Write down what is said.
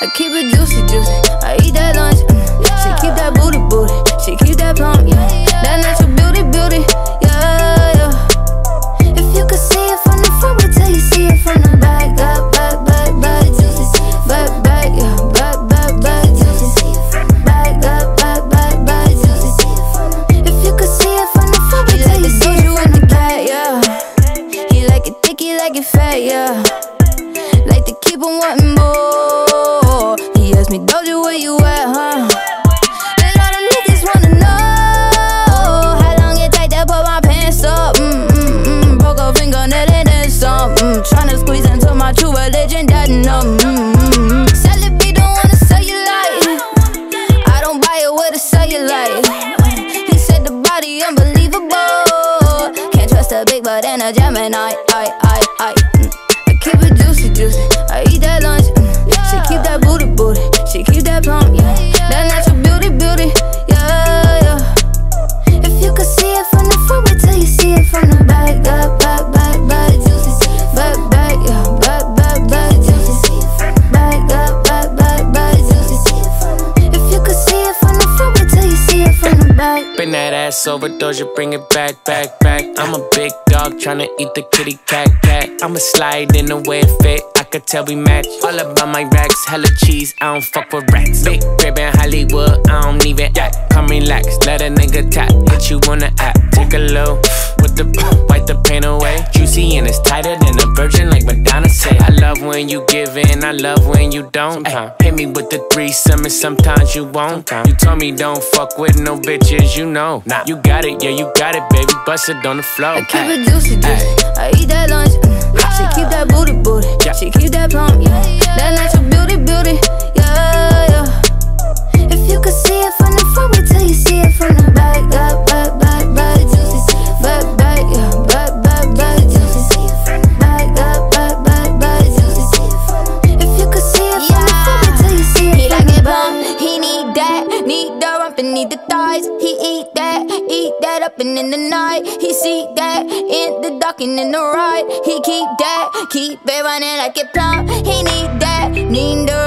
I keep it juicy, juicy. I eat that lunch. Mm. She keep that booty, booty. She keep that plump, yeah. That natural beauty, beauty, yeah, yeah. If you could see it from the front, wait till you see it from the back, up, back, back, back, juicy, back, back, yeah, back, back, back, juicy, back, up, back, back, back, juicy. If you could see it from the front, wait till you see it from the back, yeah. He like it thick, he like it fat, yeah. Like to keep on wanting more. Me, Doja, where you at, huh? Niggas wanna know how long it take to put my pants up. Broke a. Mm. Tryna squeeze into my true religion, mm. Celebrate, don't wanna sell. I don't buy it a cellulite. He said the body unbelievable. Can't trust a big butt and a Gemini. I, I. I that ass overdose, you bring it back, back, back. I'm a big dog tryna eat the kitty cat, cat. I'ma slide in the way it fit. I could tell we match. All about my racks, hella cheese. I don't fuck with rats. Big crib in Hollywood, I don't even act. Come relax, let a nigga tap. Hit you on the app, take a low with the wipe the pain away. Juicy and it's tighter than a virgin, like when you give in, I love when you don't. Ay, hit me with the threesome, and sometimes you won't. You told me don't fuck with no bitches, you know. Nah, you got it, yeah, you got it, baby. Bust it on the floor. I keep it juicy, juicy. I eat that lunch. Mm. She keep that booty, booty. Yeah. She keep that plump, yeah. That natural the thighs. He eat that, eat that up and in the night. He see that in the dark and in the right. He keep that, keep it running like it plump. He need that, need the